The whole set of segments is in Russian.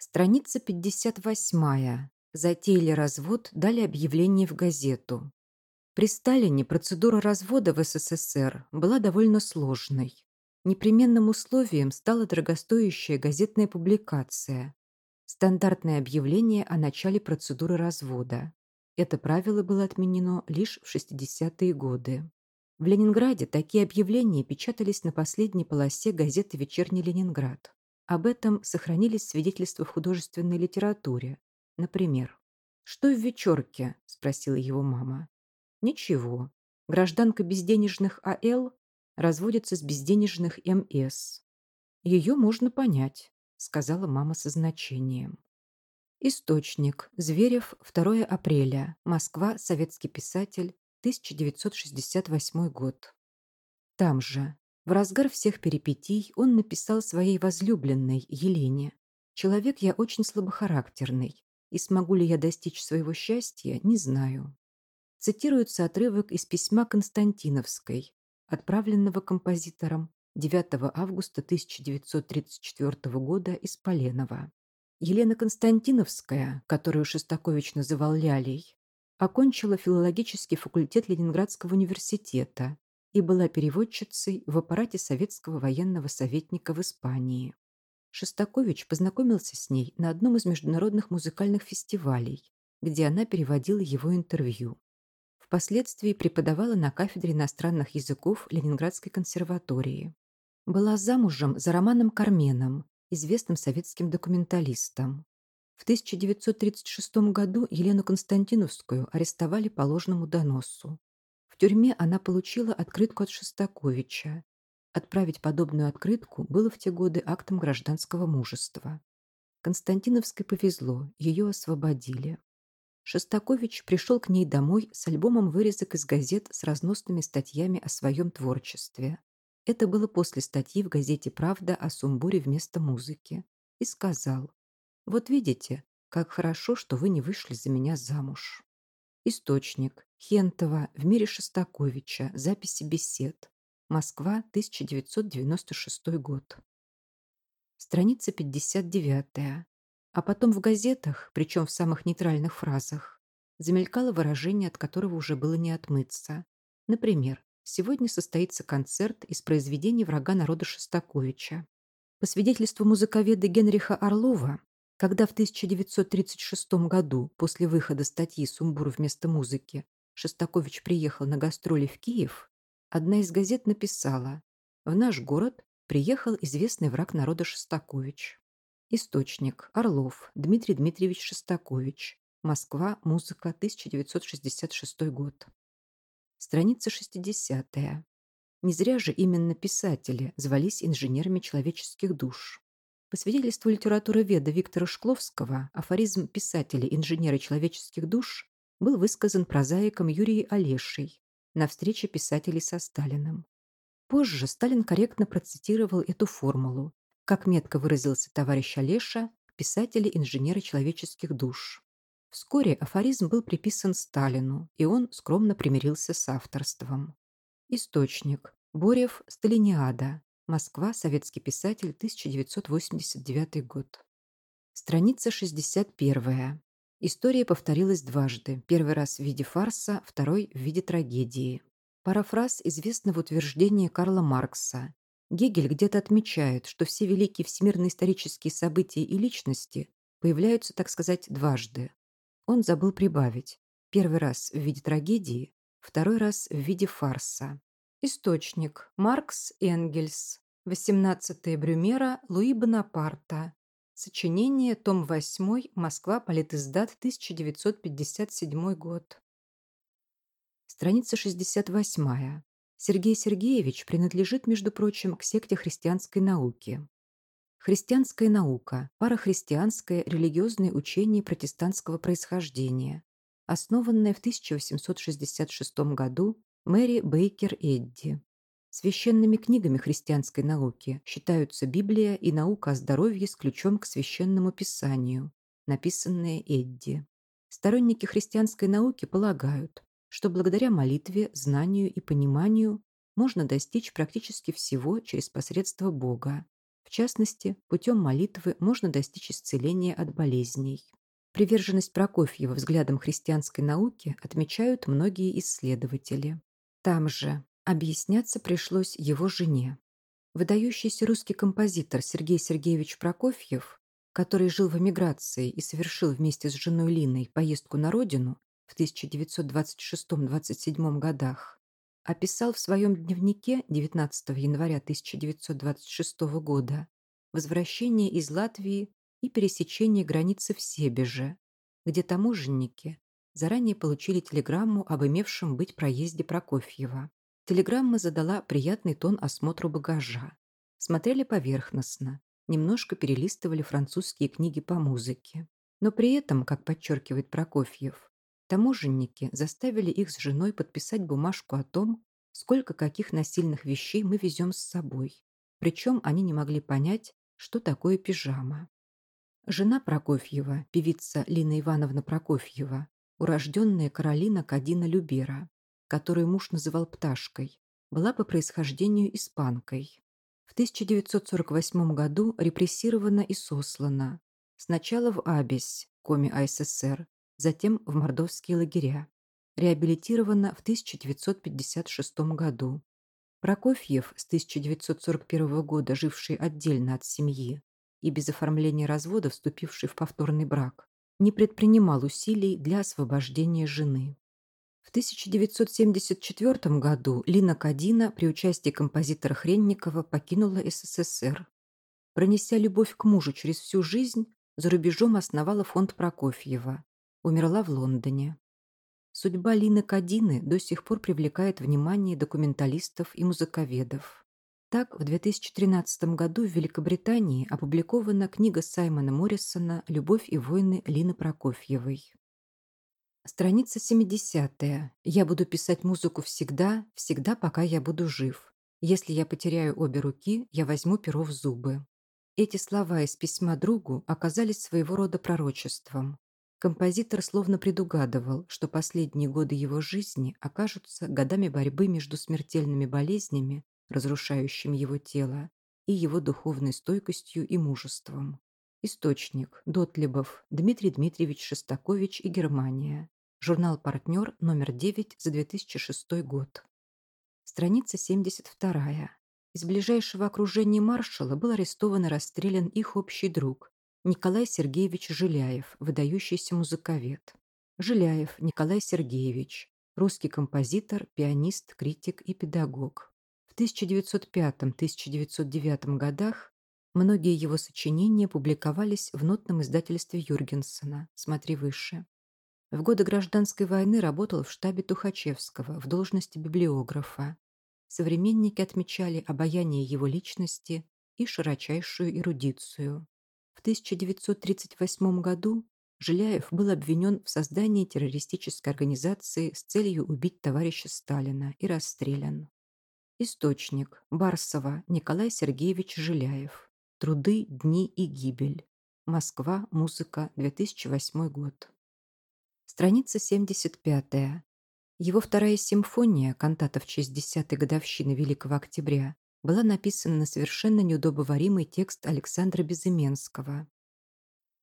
Страница 58. Затеяли развод, дали объявление в газету. При Сталине процедура развода в СССР была довольно сложной. Непременным условием стала дорогостоящая газетная публикация. Стандартное объявление о начале процедуры развода. Это правило было отменено лишь в 60-е годы. В Ленинграде такие объявления печатались на последней полосе газеты «Вечерний Ленинград». Об этом сохранились свидетельства в художественной литературе. Например, «Что в вечерке?» – спросила его мама. «Ничего. Гражданка безденежных А.Л. разводится с безденежных М.С. Ее можно понять», – сказала мама со значением. Источник. Зверев. 2 апреля. Москва. Советский писатель. 1968 год. Там же. В разгар всех перипетий он написал своей возлюбленной Елене. «Человек я очень слабохарактерный, и смогу ли я достичь своего счастья, не знаю». Цитируется отрывок из письма Константиновской, отправленного композитором 9 августа 1934 года из Поленова. Елена Константиновская, которую Шостакович называл Лялей, окончила филологический факультет Ленинградского университета и была переводчицей в аппарате советского военного советника в Испании. Шостакович познакомился с ней на одном из международных музыкальных фестивалей, где она переводила его интервью. Впоследствии преподавала на кафедре иностранных языков Ленинградской консерватории. Была замужем за Романом Карменом, известным советским документалистом. В 1936 году Елену Константиновскую арестовали по ложному доносу тюрьме она получила открытку от Шостаковича. Отправить подобную открытку было в те годы актом гражданского мужества. Константиновской повезло, ее освободили. Шостакович пришел к ней домой с альбомом вырезок из газет с разносными статьями о своем творчестве. Это было после статьи в газете «Правда» о сумбуре вместо музыки. И сказал, «Вот видите, как хорошо, что вы не вышли за меня замуж». Источник. Хентова в мире Шостаковича. Записи бесед. Москва, 1996 год. Страница 59. А потом в газетах, причем в самых нейтральных фразах, замелькало выражение, от которого уже было не отмыться. Например, сегодня состоится концерт из произведений врага народа Шостаковича. По свидетельству музыковеда Генриха Орлова, когда в 1936 году, после выхода статьи «Сумбур вместо музыки», Шостакович приехал на гастроли в Киев, одна из газет написала «В наш город приехал известный враг народа Шостакович». Источник Орлов Дмитрий Дмитриевич Шостакович. Москва. Музыка. 1966 год. Страница 60. -я. Не зря же именно писатели звались инженерами человеческих душ. По свидетельству литературоведа Виктора Шкловского, афоризм писателя, инженера человеческих душ был высказан прозаиком Юрий Олешей на встрече писателей со Сталиным. Позже Сталин корректно процитировал эту формулу, как метко выразился товарищ Олеша, писатели инженеры человеческих душ. Вскоре афоризм был приписан Сталину, и он скромно примирился с авторством. Источник. Борев «Сталиниада», Москва, советский писатель, 1989 год. Страница 61. История повторилась дважды. Первый раз в виде фарса, второй в виде трагедии. Парафраз известна в утверждении Карла Маркса. Гегель где-то отмечает, что все великие всемирные исторические события и личности появляются, так сказать, дважды. Он забыл прибавить. Первый раз в виде трагедии, второй раз в виде фарса. Источник. Маркс Энгельс. 18 Брюмера Луи Бонапарта. Сочинение. Том 8. Москва. Политиздат. 1957 год. Страница 68. Сергей Сергеевич принадлежит, между прочим, к секте христианской науки. Христианская наука – парахристианское религиозное учение протестантского происхождения, основанное в 1866 году Мэри Бейкер Эдди. Священными книгами христианской науки считаются Библия и наука о здоровье с ключом к священному писанию, написанные Эдди. Сторонники христианской науки полагают, что благодаря молитве, знанию и пониманию можно достичь практически всего через посредство Бога. В частности, путем молитвы можно достичь исцеления от болезней. Приверженность Прокофьева взглядам христианской науки отмечают многие исследователи. Там же объясняться пришлось его жене. Выдающийся русский композитор Сергей Сергеевич Прокофьев, который жил в эмиграции и совершил вместе с женой Линой поездку на родину в 1926-27 годах, описал в своем дневнике 19 января 1926 года возвращение из Латвии и пересечение границы в Себеже, где таможенники заранее получили телеграмму об имевшем быть проезде Прокофьева. Телеграмма задала приятный тон осмотру багажа. Смотрели поверхностно, немножко перелистывали французские книги по музыке. Но при этом, как подчеркивает Прокофьев, таможенники заставили их с женой подписать бумажку о том, сколько каких насильных вещей мы везем с собой. Причем они не могли понять, что такое пижама. Жена Прокофьева, певица Лина Ивановна Прокофьева, урожденная Каролина Кадина Любера, которую муж называл «пташкой», была по происхождению испанкой. В 1948 году репрессирована и сослана. Сначала в Абись, коми АССР, затем в мордовские лагеря. Реабилитирована в 1956 году. Прокофьев, с 1941 года живший отдельно от семьи и без оформления развода вступивший в повторный брак, не предпринимал усилий для освобождения жены. В 1974 году Лина Кадина при участии композитора Хренникова покинула СССР. Пронеся любовь к мужу через всю жизнь, за рубежом основала фонд Прокофьева. Умерла в Лондоне. Судьба Лины Кадины до сих пор привлекает внимание документалистов и музыковедов. Так, в 2013 году в Великобритании опубликована книга Саймона Моррисона «Любовь и войны» Лины Прокофьевой. Страница 70. -я. «Я буду писать музыку всегда, всегда, пока я буду жив. Если я потеряю обе руки, я возьму перо в зубы». Эти слова из письма другу оказались своего рода пророчеством. Композитор словно предугадывал, что последние годы его жизни окажутся годами борьбы между смертельными болезнями разрушающим его тело, и его духовной стойкостью и мужеством. Источник. Дотлебов. Дмитрий Дмитриевич Шестакович и Германия. Журнал «Партнер» номер 9 за 2006 год. Страница 72. Из ближайшего окружения маршала был арестован и расстрелян их общий друг Николай Сергеевич Жиляев, выдающийся музыковед. Жиляев Николай Сергеевич, русский композитор, пианист, критик и педагог. 1905-1909 годах многие его сочинения публиковались в нотном издательстве Юргенсона, смотри выше. В годы Гражданской войны работал в штабе Тухачевского в должности библиографа. Современники отмечали обаяние его личности и широчайшую эрудицию. В 1938 году Жиляев был обвинен в создании террористической организации с целью убить товарища Сталина и расстрелян. Источник. Барсова. Николай Сергеевич Жиляев. Труды, дни и гибель. Москва. Музыка. 2008 год. Страница 75. Его вторая симфония, кантата в честь десятой годовщины Великого Октября, была написана на совершенно неудобоваримый текст Александра Безыменского.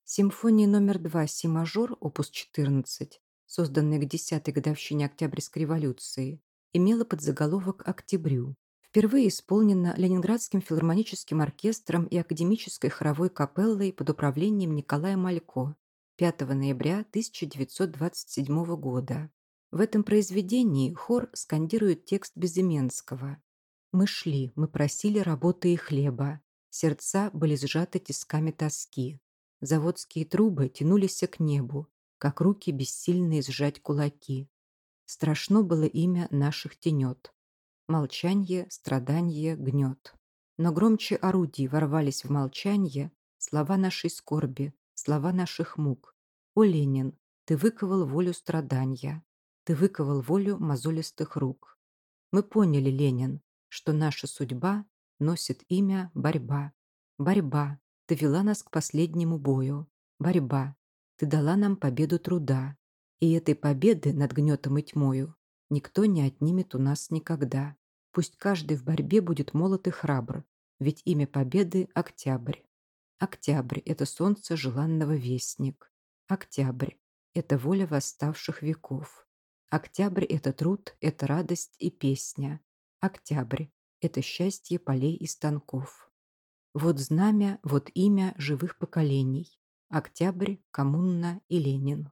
Симфония номер 2 «Си мажор», опус 14, созданная к десятой годовщине Октябрьской революции, имела подзаголовок «Октябрю». Впервые исполнена Ленинградским филармоническим оркестром и академической хоровой капеллой под управлением Николая Малько 5 ноября 1927 года. В этом произведении хор скандирует текст Безыменского. «Мы шли, мы просили работы и хлеба. Сердца были сжаты тисками тоски. Заводские трубы тянулись к небу, как руки бессильные сжать кулаки. Страшно было имя наших тенет. Молчанье, страданье, гнет. Но громче орудий ворвались в молчанье слова нашей скорби, слова наших мук. О, Ленин, ты выковал волю страдания, ты выковал волю мозолистых рук. Мы поняли, Ленин, что наша судьба носит имя борьба. Борьба, ты вела нас к последнему бою. Борьба, ты дала нам победу труда. И этой победы над гнетом и тьмою никто не отнимет у нас никогда. Пусть каждый в борьбе будет молод и храбр, ведь имя победы — Октябрь. Октябрь — это солнце желанного вестник. Октябрь — это воля восставших веков. Октябрь — это труд, это радость и песня. Октябрь — это счастье полей и станков. Вот знамя, вот имя живых поколений. Октябрь, коммуна и Ленин.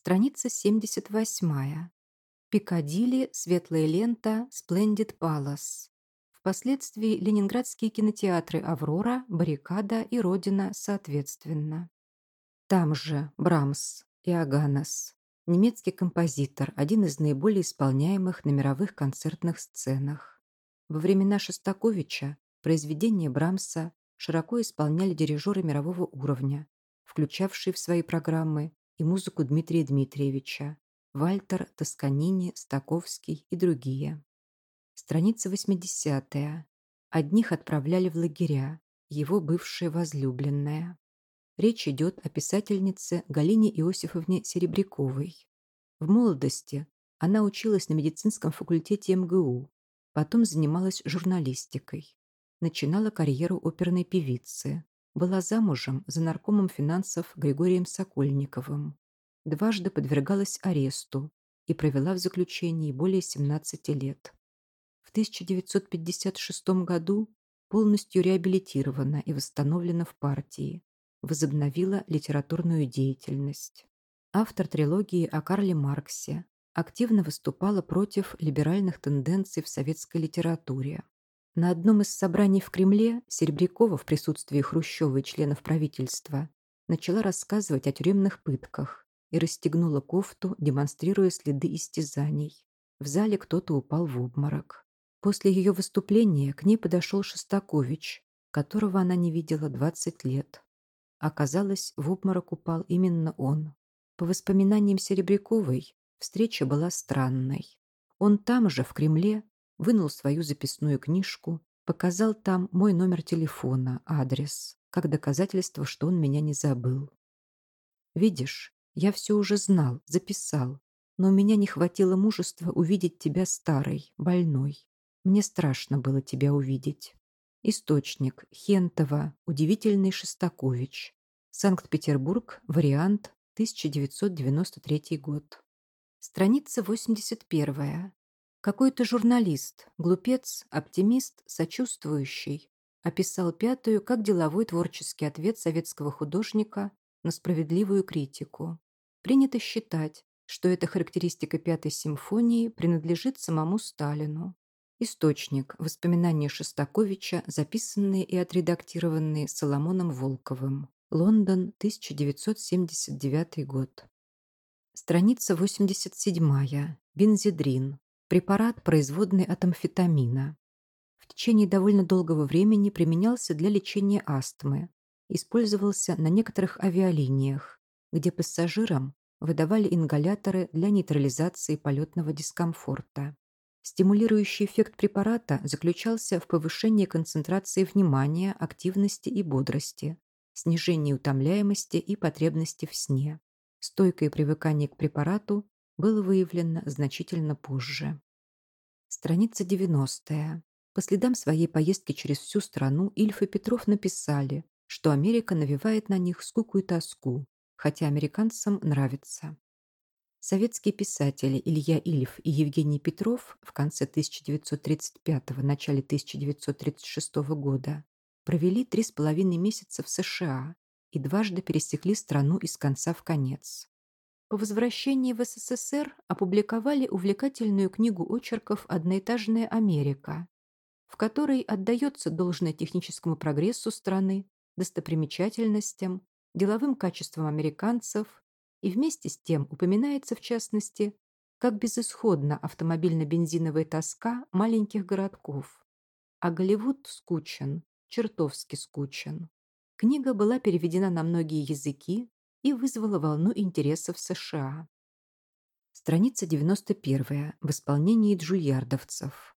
Страница 78. Пикадилли, Светлая лента, Сплендид Палас. Впоследствии ленинградские кинотеатры «Аврора», «Баррикада» и «Родина» соответственно. Там же Брамс, и Иоганнес, немецкий композитор, один из наиболее исполняемых на мировых концертных сценах. Во времена Шостаковича произведения Брамса широко исполняли дирижеры мирового уровня, включавшие в свои программы и музыку Дмитрия Дмитриевича, Вальтер, Тосканини, Стаковский и другие. Страница 80 -я. Одних отправляли в лагеря, его бывшая возлюбленная. Речь идет о писательнице Галине Иосифовне Серебряковой. В молодости она училась на медицинском факультете МГУ, потом занималась журналистикой. Начинала карьеру оперной певицы, была замужем за наркомом финансов Григорием Сокольниковым. Дважды подвергалась аресту и провела в заключении более 17 лет. В 1956 году полностью реабилитирована и восстановлена в партии, возобновила литературную деятельность. Автор трилогии о Карле Марксе активно выступала против либеральных тенденций в советской литературе, на одном из собраний в Кремле Серебрякова в присутствии Хрущева и членов правительства начала рассказывать о тюремных пытках и расстегнула кофту, демонстрируя следы истязаний. В зале кто-то упал в обморок. После ее выступления к ней подошел Шостакович, которого она не видела 20 лет. Оказалось, в обморок упал именно он. По воспоминаниям Серебряковой, встреча была странной. Он там же, в Кремле, вынул свою записную книжку, показал там мой номер телефона, адрес, как доказательство, что он меня не забыл. «Видишь, я все уже знал, записал, но у меня не хватило мужества увидеть тебя старой, больной. Мне страшно было тебя увидеть». Источник Хентова, удивительный Шестакович. Санкт-Петербург, вариант 1993 год. Страница 81. Какой-то журналист, глупец, оптимист, сочувствующий, описал пятую как деловой творческий ответ советского художника на справедливую критику. Принято считать, что эта характеристика пятой симфонии принадлежит самому Сталину. Источник – воспоминания Шостаковича, записанные и отредактированные Соломоном Волковым. Лондон, 1979 год. Страница 87. Бензидрин. Препарат, производный от амфетамина. В течение довольно долгого времени применялся для лечения астмы. Использовался на некоторых авиалиниях, где пассажирам выдавали ингаляторы для нейтрализации полетного дискомфорта. Стимулирующий эффект препарата заключался в повышении концентрации внимания, активности и бодрости, снижении утомляемости и потребности в сне. Стойкое привыкание к препарату было выявлено значительно позже. Страница 90. По следам своей поездки через всю страну Ильф и Петров написали, что Америка навевает на них скуку и тоску, хотя американцам нравится. Советские писатели Илья Ильф и Евгений Петров в конце 1935 начале 1936 года провели три с половиной месяца в США и дважды пересекли страну из конца в конец по возвращении в СССР опубликовали увлекательную книгу очерков «Одноэтажная Америка», в которой отдается должное техническому прогрессу страны, достопримечательностям, деловым качествам американцев и вместе с тем упоминается, в частности, как безысходна автомобильно-бензиновая тоска маленьких городков. А Голливуд скучен, чертовски скучен. Книга была переведена на многие языки, и вызвала волну интересов США. Страница 91 в исполнении джульярдовцев.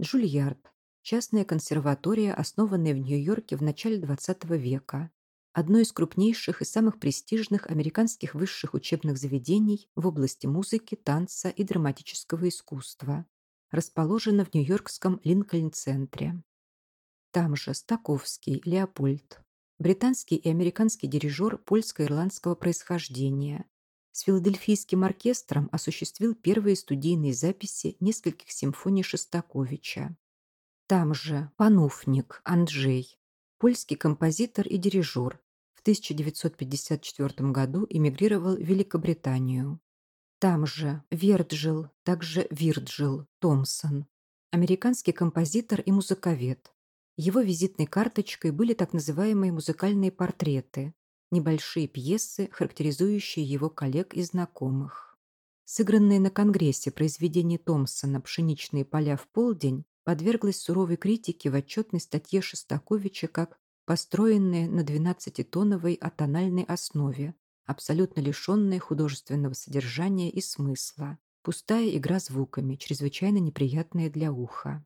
Джульярд – частная консерватория, основанная в Нью-Йорке в начале XX века, одно из крупнейших и самых престижных американских высших учебных заведений в области музыки, танца и драматического искусства, Расположена в Нью-Йоркском Линкольн-центре. Там же Стаковский, Леопольд, британский и американский дирижер польско-ирландского происхождения, с филадельфийским оркестром осуществил первые студийные записи нескольких симфоний Шостаковича. Там же Пануфник Анджей, польский композитор и дирижер, в 1954 году эмигрировал в Великобританию. Там же Верджил, также Вирджил Томпсон, американский композитор и музыковед, его визитной карточкой были так называемые музыкальные портреты, небольшие пьесы, характеризующие его коллег и знакомых. Сыгранные на Конгрессе произведение Томпсона «Пшеничные поля в полдень» подверглось суровой критике в отчетной статье Шостаковича как построенные на 12-тоновой атональной основе, абсолютно лишенные художественного содержания и смысла, пустая игра звуками, чрезвычайно неприятная для уха.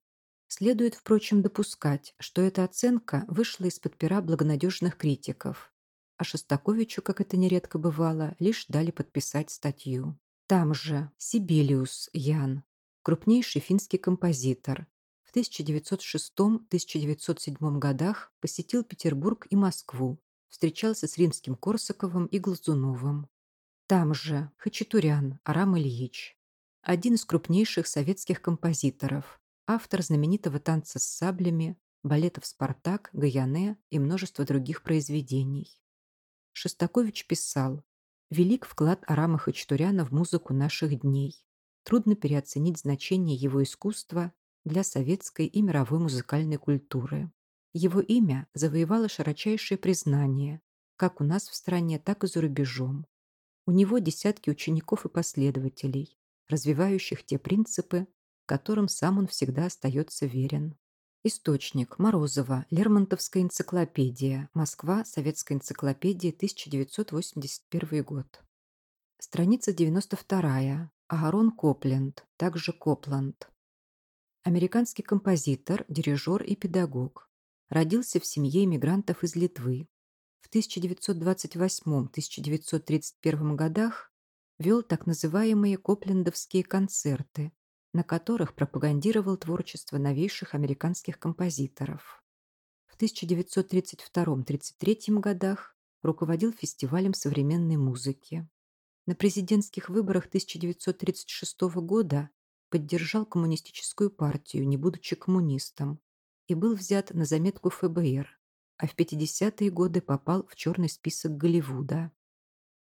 Следует, впрочем, допускать, что эта оценка вышла из-под пера благонадежных критиков. А Шостаковичу, как это нередко бывало, лишь дали подписать статью. Там же Сибелиус Ян, крупнейший финский композитор, в 1906-1907 годах посетил Петербург и Москву, встречался с римским Корсаковым и Глазуновым. Там же Хачатурян Арам Ильич, один из крупнейших советских композиторов, автор знаменитого «Танца с саблями», балетов «Спартак», «Гаяне» и множество других произведений. Шостакович писал «Велик вклад Арама Хачатуряна в музыку наших дней. Трудно переоценить значение его искусства для советской и мировой музыкальной культуры. Его имя завоевало широчайшее признание, как у нас в стране, так и за рубежом. У него десятки учеников и последователей, развивающих те принципы, которым сам он всегда остается верен. Источник Морозова, Лермонтовская энциклопедия, Москва, Советская энциклопедия, 1981 год. Страница 92. Агарон Копленд, также Копланд. Американский композитор, дирижер и педагог. Родился в семье иммигрантов из Литвы. В 1928-1931 годах вел так называемые коплендовские концерты, на которых пропагандировал творчество новейших американских композиторов. В 1932-33 годах руководил фестивалем современной музыки. На президентских выборах 1936 года поддержал коммунистическую партию, не будучи коммунистом, и был взят на заметку ФБР, а в 50-е годы попал в черный список Голливуда.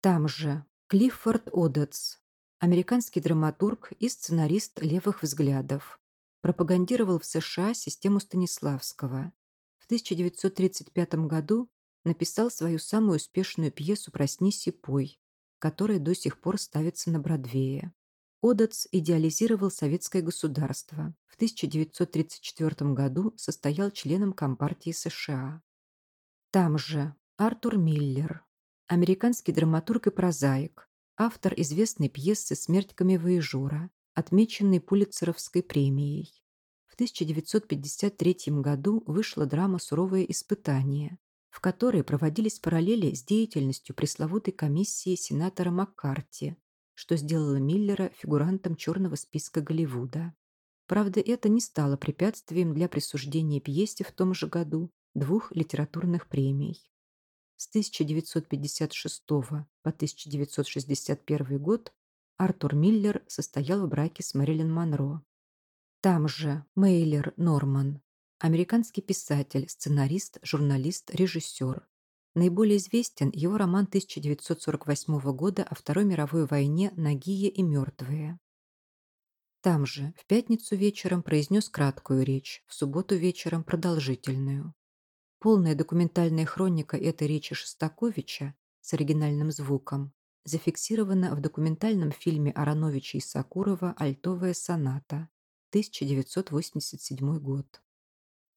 Там же Клиффорд Одетс Американский драматург и сценарист левых взглядов. Пропагандировал в США систему Станиславского. В 1935 году написал свою самую успешную пьесу «Проснись и пой», которая до сих пор ставится на Бродвее. Одац идеализировал советское государство. В 1934 году состоял членом Компартии США. Там же Артур Миллер, американский драматург и прозаик, автор известной пьесы «Смерть камевоежора», отмеченной Пулитцеровской премией. В 1953 году вышла драма «Суровые испытания», в которой проводились параллели с деятельностью пресловутой комиссии сенатора Маккарти, что сделало Миллера фигурантом черного списка Голливуда. Правда, это не стало препятствием для присуждения пьесе в том же году двух литературных премий. С 1956 по 1961 год Артур Миллер состоял в браке с Мэрилин Монро. Там же Мейлер Норман, американский писатель, сценарист, журналист, режиссер. Наиболее известен его роман 1948 года о Второй мировой войне «Нагие и мертвые». Там же в пятницу вечером произнес краткую речь, в субботу вечером продолжительную полная документальная хроника этой речи Шостаковича с оригинальным звуком зафиксирована в документальном фильме Ароновича и Сакурова «Альтовая соната» 1987 год.